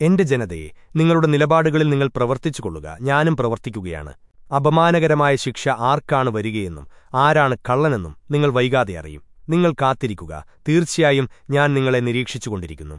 എന്റെ ജനതയെ നിങ്ങളുടെ നിലപാടുകളിൽ നിങ്ങൾ പ്രവർത്തിച്ചുകൊള്ളുക. ഞാനും പ്രവർത്തിക്കുകയാണ്. അപമാനകരമായ ശിക്ഷ ആർക്കാണ് വരികയെന്നും ആരാണ് കള്ളനെന്നും നിങ്ങൾ വൈകാതെ അറിയും. നിങ്ങൾ കാത്തിരിക്കുക. തീർച്ചയായും ഞാൻ നിങ്ങളെ നിരീക്ഷിച്ചുകൊണ്ടിരിക്കുന്നു.